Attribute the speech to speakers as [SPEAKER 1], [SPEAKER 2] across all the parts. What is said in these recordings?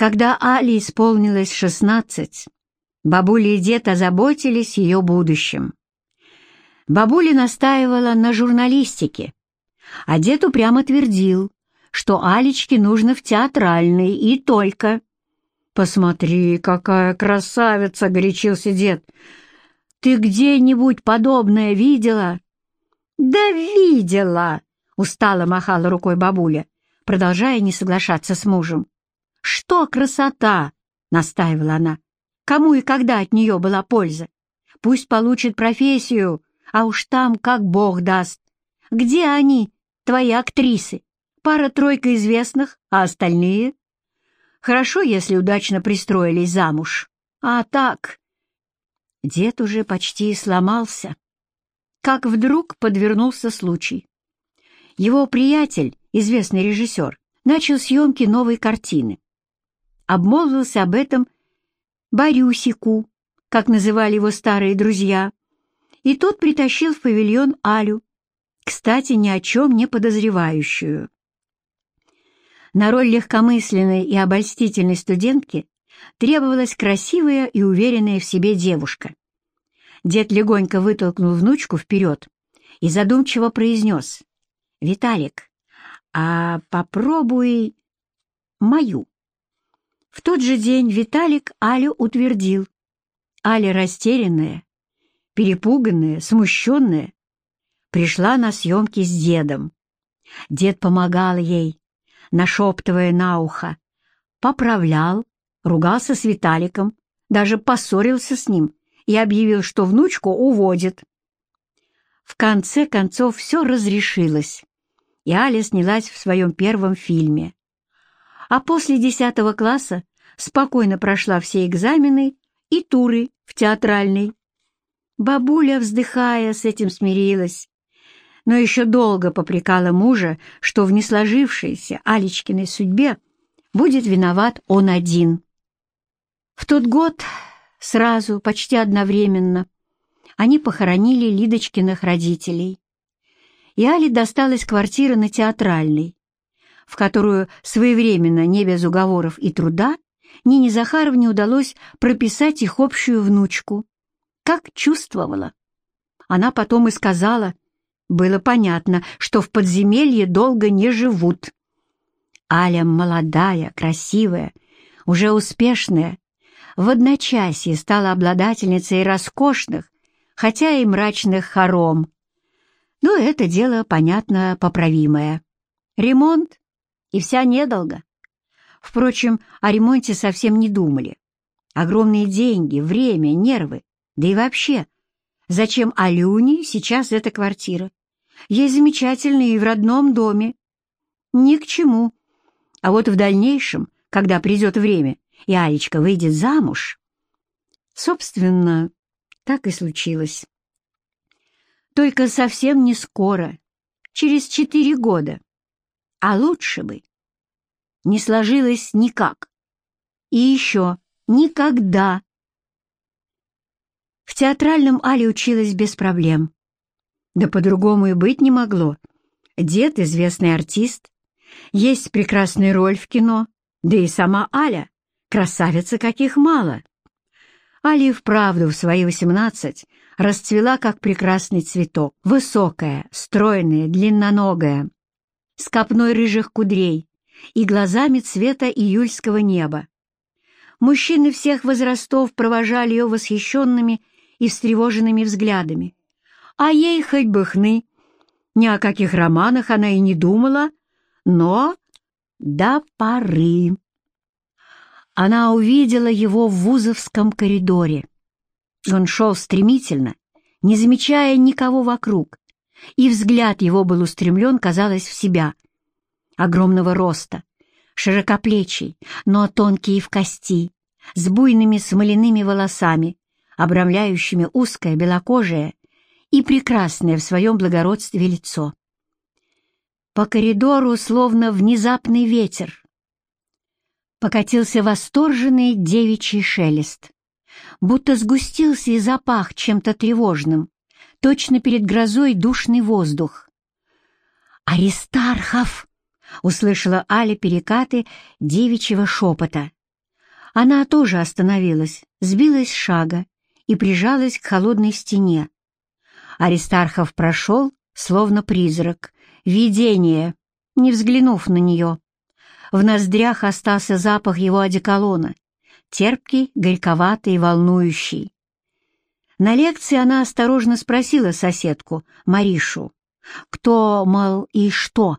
[SPEAKER 1] Когда Али исполнилось шестнадцать, бабуля и дед озаботились ее будущим. Бабуля настаивала на журналистике, а дед упрямо твердил, что Алечке нужно в театральный и только. «Посмотри, какая красавица!» — горячился дед. «Ты где-нибудь подобное видела?» «Да видела!» — устало махала рукой бабуля, продолжая не соглашаться с мужем. «Что красота!» — настаивала она. «Кому и когда от нее была польза? Пусть получит профессию, а уж там как бог даст. Где они, твои актрисы? Пара-тройка известных, а остальные? Хорошо, если удачно пристроились замуж. А так... Дед уже почти сломался. Как вдруг подвернулся случай. Его приятель, известный режиссер, начал съемки новой картины. Обмолвился об этом Борюсику, как называли его старые друзья, и тот притащил в павильон Алю, кстати, ни о чем не подозревающую. На роль легкомысленной и обольстительной студентки требовалась красивая и уверенная в себе девушка. Дед легонько вытолкнул внучку вперед и задумчиво произнес. «Виталик, а попробуй мою». В тот же день Виталик Алю утвердил. Аля растерянная, перепуганная, смущенная, пришла на съемки с дедом. Дед помогал ей, нашептывая на ухо, поправлял, ругался с Виталиком, даже поссорился с ним и объявил, что внучку уводит. В конце концов все разрешилось, и Аля снялась в своем первом фильме. А после десятого класса спокойно прошла все экзамены и туры в театральный. Бабуля, вздыхая, с этим смирилась но еще долго попрекала мужа, что в несложившейся Алечкиной судьбе будет виноват он один. В тот год, сразу, почти одновременно, они похоронили Лидочкиных родителей. И Али досталась квартира на Театральной, в которую своевременно, не без уговоров и труда, Нине Захаровне удалось прописать их общую внучку. Как чувствовала. Она потом и сказала, было понятно, что в подземелье долго не живут. Аля молодая, красивая, уже успешная, в одночасье стала обладательницей роскошных, хотя и мрачных хором. Но это дело, понятно, поправимое. Ремонт и вся недолго. Впрочем, о ремонте совсем не думали. Огромные деньги, время, нервы, да и вообще, зачем Алюне сейчас эта квартира? Ей замечательно и в родном доме. Ни к чему. А вот в дальнейшем, когда придет время, и Алечка выйдет замуж... Собственно, так и случилось. Только совсем не скоро, через четыре года. А лучше бы. Не сложилось никак. И еще никогда. В театральном Але училась без проблем. Да по-другому и быть не могло. Дед — известный артист, есть прекрасная роль в кино, да и сама Аля — красавица каких мало. Аля вправду в свои восемнадцать расцвела, как прекрасный цветок, высокая, стройная, длинноногая, с копной рыжих кудрей и глазами цвета июльского неба. Мужчины всех возрастов провожали ее восхищенными и встревоженными взглядами. А ей хоть бы хны. Ни о каких романах она и не думала, но до поры. Она увидела его в Вузовском коридоре. Он шел стремительно, не замечая никого вокруг, и взгляд его был устремлен, казалось, в себя. Огромного роста, широкоплечий, но тонкий в кости, с буйными смоляными волосами, обрамляющими узкое белокожее и прекрасное в своем благородстве лицо. По коридору словно внезапный ветер. Покатился восторженный девичий шелест, будто сгустился и запах чем-то тревожным, точно перед грозой душный воздух. «Аристархов!» — услышала Аля перекаты девичьего шепота Она тоже остановилась, сбилась с шага и прижалась к холодной стене. Аристархов прошел, словно призрак, видение, не взглянув на нее. В ноздрях остался запах его одеколона, терпкий, горьковатый волнующий. На лекции она осторожно спросила соседку, Маришу, кто, мол, и что.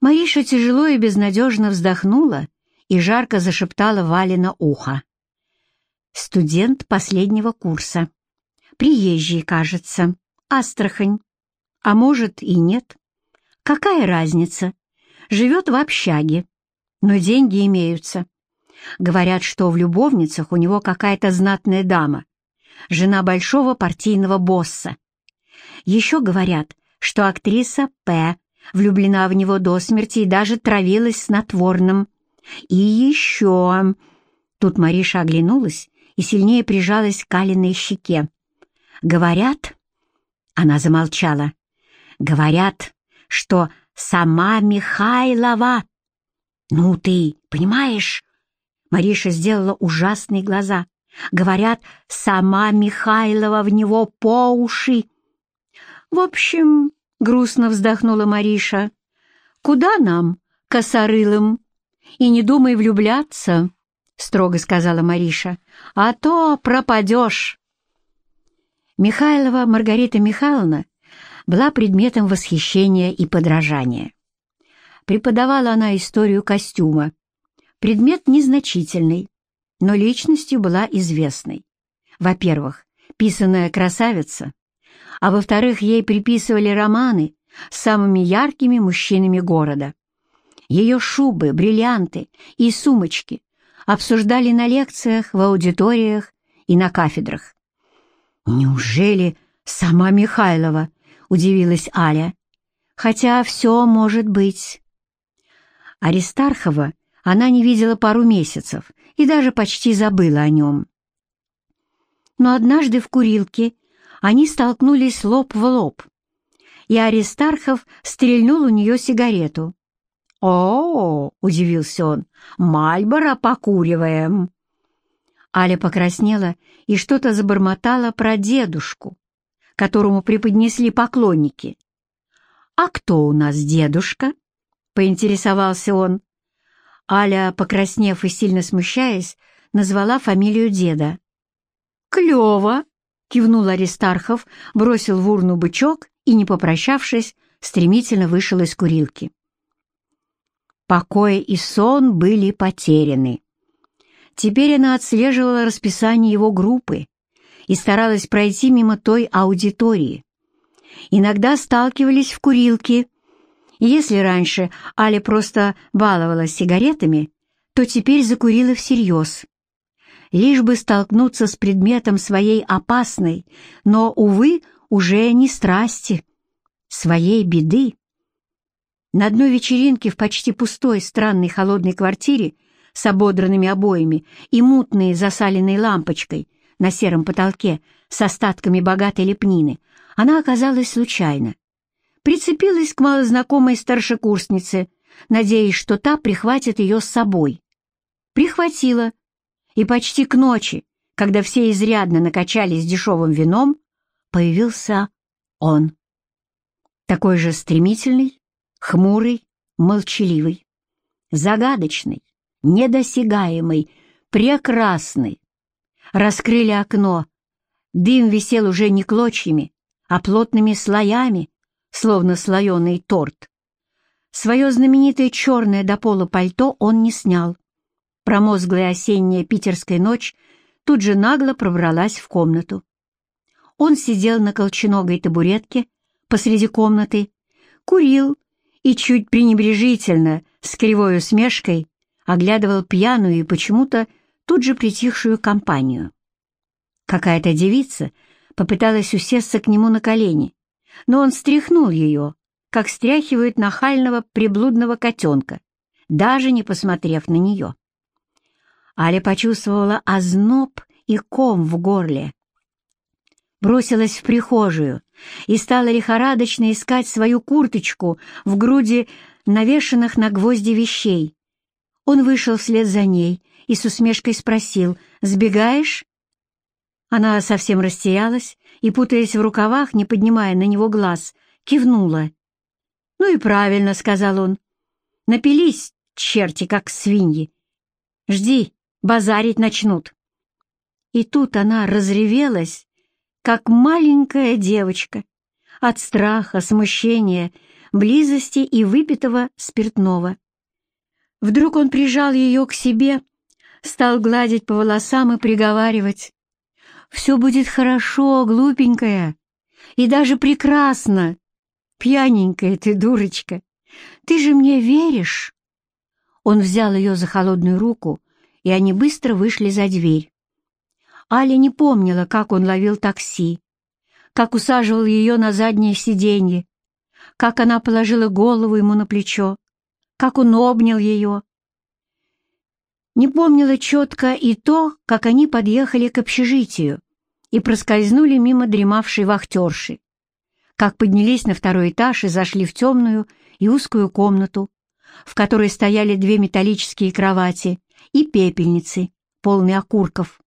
[SPEAKER 1] Мариша тяжело и безнадежно вздохнула и жарко зашептала Вале на ухо. «Студент последнего курса. Приезжий, кажется. Астрахань. А может и нет. Какая разница? Живет в общаге. Но деньги имеются. Говорят, что в любовницах у него какая-то знатная дама, жена большого партийного босса. Еще говорят, что актриса П. влюблена в него до смерти и даже травилась снотворным. И еще... Тут Мариша оглянулась и сильнее прижалась к Алиной щеке. «Говорят...» Она замолчала. «Говорят, что сама Михайлова...» «Ну ты, понимаешь?» Мариша сделала ужасные глаза. Говорят, сама Михайлова в него по уши. В общем, грустно вздохнула Мариша, куда нам, косорылым? И не думай влюбляться, строго сказала Мариша, а то пропадешь. Михайлова Маргарита Михайловна была предметом восхищения и подражания. Преподавала она историю костюма, предмет незначительный, но личностью была известной. Во-первых, писаная красавица, а во-вторых, ей приписывали романы с самыми яркими мужчинами города. Ее шубы, бриллианты и сумочки обсуждали на лекциях, в аудиториях и на кафедрах. «Неужели сама Михайлова?» — удивилась Аля. «Хотя все может быть». Аристархова она не видела пару месяцев и даже почти забыла о нем. Но однажды в курилке они столкнулись лоб в лоб, и Аристархов стрельнул у нее сигарету. «О, -о, -о — удивился он, — Мальборо покуриваем!» Аля покраснела и что-то забормотала про дедушку, которому преподнесли поклонники. «А кто у нас дедушка?» — поинтересовался он. Аля, покраснев и сильно смущаясь, назвала фамилию деда. «Клево!» — кивнул Аристархов, бросил в урну бычок и, не попрощавшись, стремительно вышел из курилки. Покой и сон были потеряны. Теперь она отслеживала расписание его группы и старалась пройти мимо той аудитории. Иногда сталкивались в курилке, если раньше Аля просто баловалась сигаретами, то теперь закурила всерьез. Лишь бы столкнуться с предметом своей опасной, но, увы, уже не страсти, своей беды. На одной вечеринке в почти пустой, странной холодной квартире с ободранными обоями и мутной засаленной лампочкой на сером потолке с остатками богатой лепнины она оказалась случайно прицепилась к малознакомой старшекурснице, надеясь, что та прихватит ее с собой. Прихватила, и почти к ночи, когда все изрядно накачались дешевым вином, появился он. Такой же стремительный, хмурый, молчаливый, загадочный, недосягаемый, прекрасный. Раскрыли окно. Дым висел уже не клочьями, а плотными слоями, словно слоеный торт. Свое знаменитое черное до пола пальто он не снял. Промозглая осенняя питерская ночь тут же нагло пробралась в комнату. Он сидел на колченогой табуретке посреди комнаты, курил и чуть пренебрежительно, с кривой усмешкой, оглядывал пьяную и почему-то тут же притихшую компанию. Какая-то девица попыталась усесться к нему на колени, но он стряхнул ее, как стряхивают нахального приблудного котенка, даже не посмотрев на нее. Аля почувствовала озноб и ком в горле. Бросилась в прихожую и стала лихорадочно искать свою курточку в груди навешанных на гвозди вещей. Он вышел вслед за ней и с усмешкой спросил «Сбегаешь?» Она совсем растерялась и, путаясь в рукавах, не поднимая на него глаз, кивнула. «Ну и правильно», — сказал он. «Напились, черти, как свиньи. Жди, базарить начнут». И тут она разревелась, как маленькая девочка, от страха, смущения, близости и выпитого спиртного. Вдруг он прижал ее к себе, стал гладить по волосам и приговаривать. «Все будет хорошо, глупенькая, и даже прекрасно. Пьяненькая ты, дурочка, ты же мне веришь?» Он взял ее за холодную руку, и они быстро вышли за дверь. Аля не помнила, как он ловил такси, как усаживал ее на заднее сиденье, как она положила голову ему на плечо, как он обнял ее. Не помнила четко и то, как они подъехали к общежитию и проскользнули мимо дремавшей вахтерши, как поднялись на второй этаж и зашли в темную и узкую комнату, в которой стояли две металлические кровати и пепельницы, полные окурков,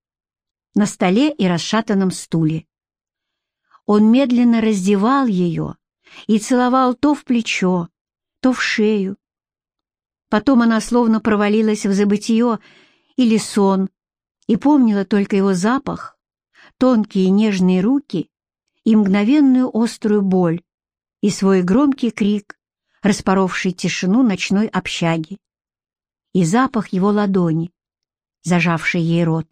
[SPEAKER 1] на столе и расшатанном стуле. Он медленно раздевал ее и целовал то в плечо, то в шею, Потом она словно провалилась в забытие или сон и помнила только его запах, тонкие нежные руки и мгновенную острую боль и свой громкий крик, распоровший тишину ночной общаги, и запах его ладони, зажавший ей рот.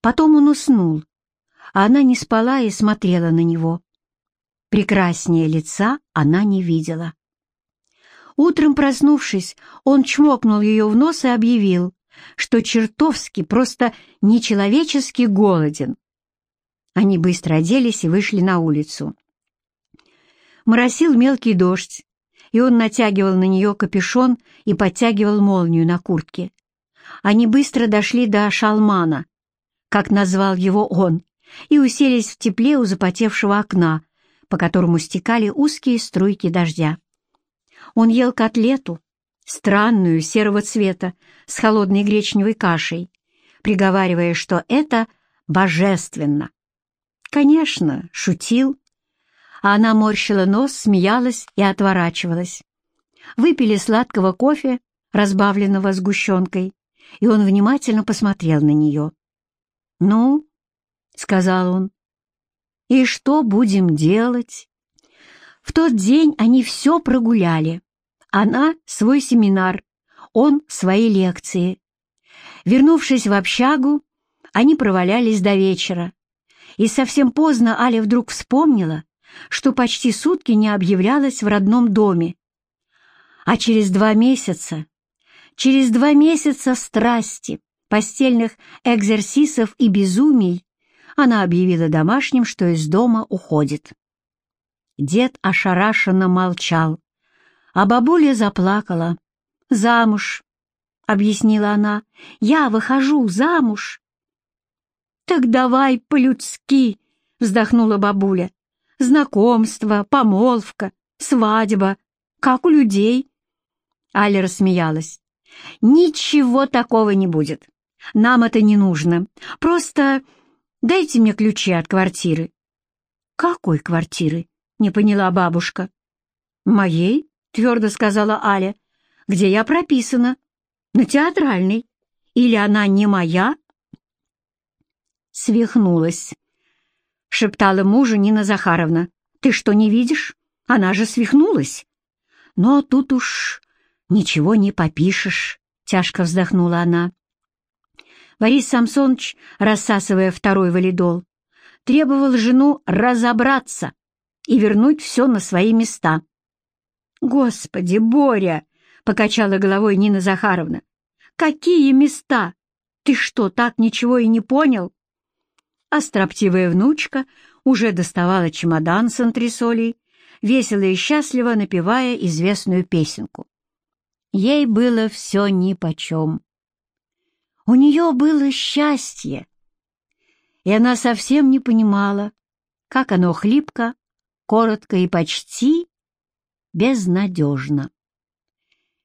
[SPEAKER 1] Потом он уснул, а она не спала и смотрела на него. Прекраснее лица она не видела. Утром проснувшись, он чмокнул ее в нос и объявил, что чертовски, просто нечеловечески голоден. Они быстро оделись и вышли на улицу. Моросил мелкий дождь, и он натягивал на нее капюшон и подтягивал молнию на куртке. Они быстро дошли до Шалмана, как назвал его он, и уселись в тепле у запотевшего окна, по которому стекали узкие струйки дождя. Он ел котлету, странную, серого цвета, с холодной гречневой кашей, приговаривая, что это божественно. Конечно, шутил. А она морщила нос, смеялась и отворачивалась. Выпили сладкого кофе, разбавленного сгущенкой, и он внимательно посмотрел на нее. «Ну?» — сказал он. «И что будем делать?» В тот день они все прогуляли. Она — свой семинар, он — свои лекции. Вернувшись в общагу, они провалялись до вечера. И совсем поздно Аля вдруг вспомнила, что почти сутки не объявлялась в родном доме. А через два месяца, через два месяца страсти, постельных экзерсисов и безумий, она объявила домашним, что из дома уходит. Дед ошарашенно молчал, а бабуля заплакала. «Замуж», — объяснила она, — «я выхожу замуж». «Так давай по-людски», — вздохнула бабуля. «Знакомство, помолвка, свадьба, как у людей». Аля рассмеялась. «Ничего такого не будет. Нам это не нужно. Просто дайте мне ключи от квартиры». «Какой квартиры?» — не поняла бабушка. «Моей?» — твердо сказала Аля. «Где я прописана? На театральной. Или она не моя?» Свихнулась, — шептала мужу Нина Захаровна. «Ты что, не видишь? Она же свихнулась!» «Но тут уж ничего не попишешь», — тяжко вздохнула она. Борис Самсонович, рассасывая второй валидол, требовал жену разобраться и вернуть все на свои места. «Господи, Боря!» — покачала головой Нина Захаровна. «Какие места? Ты что, так ничего и не понял?» А строптивая внучка уже доставала чемодан с антресолей, весело и счастливо напевая известную песенку. Ей было все нипочем. У нее было счастье, и она совсем не понимала, как оно хлипко коротко и почти безнадежно.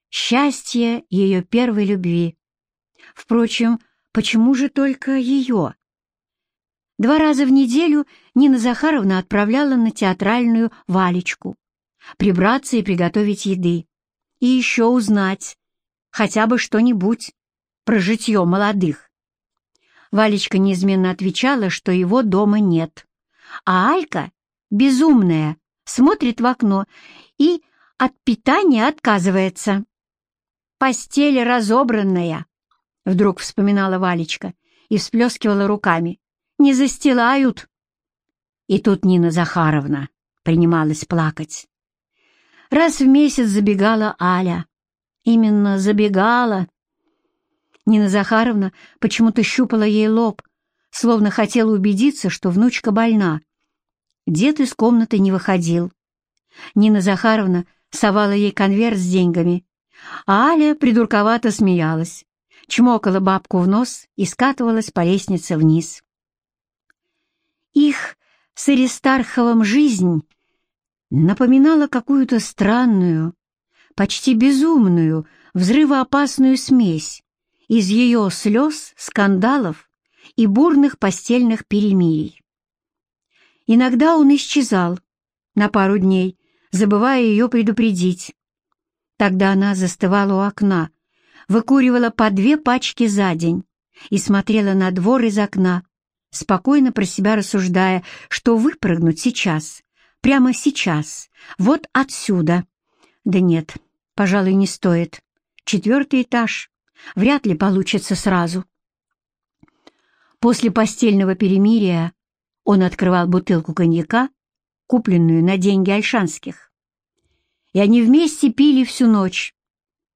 [SPEAKER 1] счастье ее первой любви. Впрочем, почему же только ее? Два раза в неделю Нина Захаровна отправляла на театральную Валечку прибраться и приготовить еды, и еще узнать хотя бы что-нибудь про житье молодых. Валечка неизменно отвечала, что его дома нет, а Алька, безумная, смотрит в окно и от питания отказывается. «Постель разобранная», — вдруг вспоминала Валечка и всплескивала руками. «Не застилают». И тут Нина Захаровна принималась плакать. Раз в месяц забегала Аля. Именно забегала. Нина Захаровна почему-то щупала ей лоб, словно хотела убедиться, что внучка больна. Дед из комнаты не выходил. Нина Захаровна совала ей конверт с деньгами, а Аля придурковато смеялась, чмокала бабку в нос и скатывалась по лестнице вниз. Их с Аристарховым жизнь напоминала какую-то странную, почти безумную, взрывоопасную смесь из ее слез, скандалов и бурных постельных перемирий. Иногда он исчезал на пару дней, забывая ее предупредить. Тогда она застывала у окна, выкуривала по две пачки за день и смотрела на двор из окна, спокойно про себя рассуждая, что выпрыгнуть сейчас, прямо сейчас, вот отсюда. Да нет, пожалуй, не стоит. Четвертый этаж. Вряд ли получится сразу. После постельного перемирия он открывал бутылку коньяка, купленную на деньги альшанских. И они вместе пили всю ночь.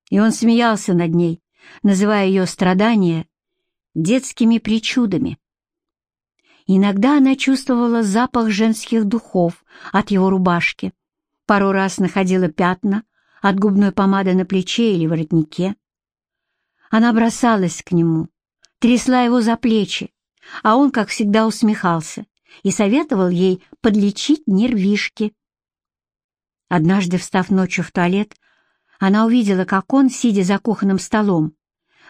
[SPEAKER 1] И он смеялся над ней, называя ее страдания детскими причудами. Иногда она чувствовала запах женских духов от его рубашки, пару раз находила пятна от губной помады на плече или воротнике. Она бросалась к нему, трясла его за плечи, а он, как всегда, усмехался и советовал ей подлечить нервишки. Однажды, встав ночью в туалет, она увидела, как он, сидя за кухонным столом,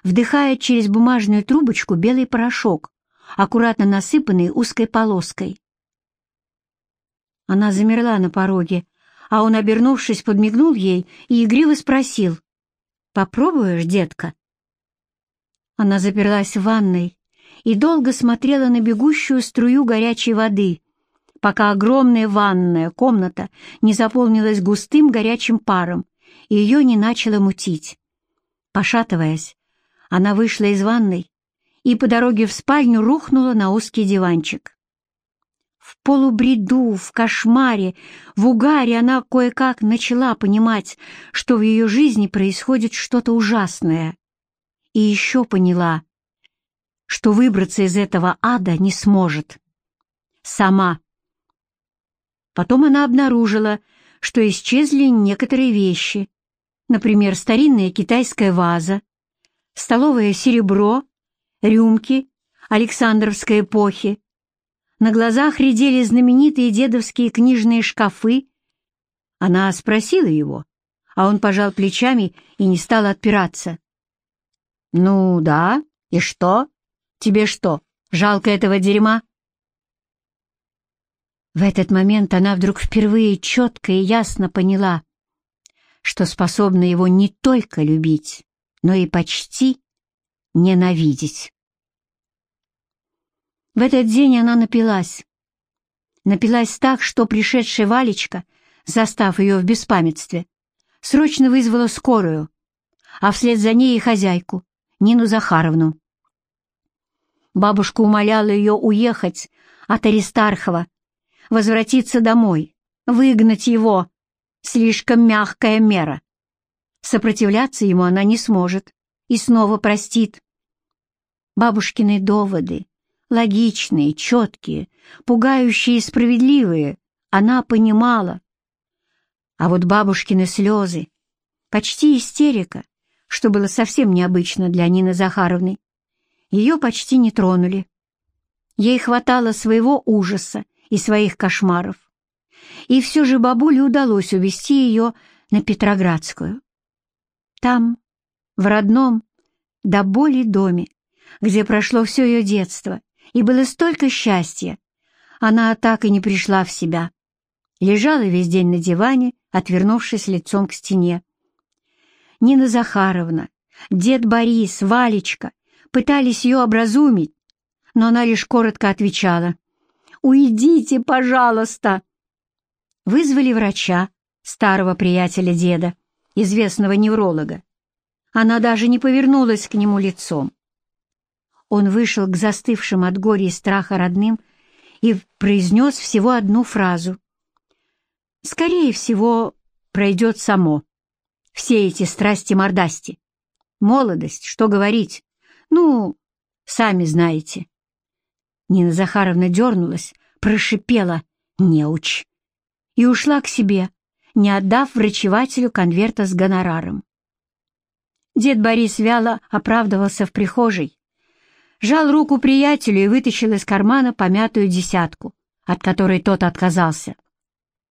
[SPEAKER 1] вдыхает через бумажную трубочку белый порошок, аккуратно насыпанный узкой полоской. Она замерла на пороге, а он, обернувшись, подмигнул ей и игриво спросил, «Попробуешь, детка?» Она заперлась в ванной и долго смотрела на бегущую струю горячей воды, пока огромная ванная комната не заполнилась густым горячим паром и ее не начала мутить. Пошатываясь, она вышла из ванной и по дороге в спальню рухнула на узкий диванчик. В полубреду, в кошмаре, в угаре она кое-как начала понимать, что в ее жизни происходит что-то ужасное. И еще поняла, что выбраться из этого ада не сможет. Сама. Потом она обнаружила, что исчезли некоторые вещи, например, старинная китайская ваза, столовое серебро рюмки Александровской эпохи. На глазах редели знаменитые дедовские книжные шкафы. Она спросила его, а он пожал плечами и не стал отпираться. «Ну да, и что? Тебе что, жалко этого дерьма?» В этот момент она вдруг впервые четко и ясно поняла, что способна его не только любить, но и почти ненавидеть. В этот день она напилась. Напилась так, что пришедшая Валечка, застав ее в беспамятстве, срочно вызвала скорую, а вслед за ней и хозяйку, Нину Захаровну. Бабушка умоляла ее уехать от Аристархова, возвратиться домой, выгнать его. Слишком мягкая мера. Сопротивляться ему она не сможет и снова простит. Бабушкины доводы, логичные, четкие, пугающие и справедливые, она понимала. А вот бабушкины слезы, почти истерика, что было совсем необычно для Нины Захаровны, ее почти не тронули. Ей хватало своего ужаса и своих кошмаров. И все же бабуле удалось увести ее на Петроградскую. Там, в родном, до боли доме, где прошло все ее детство, и было столько счастья, она так и не пришла в себя. Лежала весь день на диване, отвернувшись лицом к стене. Нина Захаровна, дед Борис, Валечка пытались ее образумить, но она лишь коротко отвечала «Уйдите, пожалуйста!» Вызвали врача, старого приятеля деда, известного невролога. Она даже не повернулась к нему лицом. Он вышел к застывшим от горя и страха родным и произнес всего одну фразу. «Скорее всего, пройдет само. Все эти страсти-мордасти. Молодость, что говорить. Ну, сами знаете». Нина Захаровна дернулась, прошипела «неуч» и ушла к себе, не отдав врачевателю конверта с гонораром. Дед Борис вяло оправдывался в прихожей, жал руку приятелю и вытащил из кармана помятую десятку, от которой тот отказался.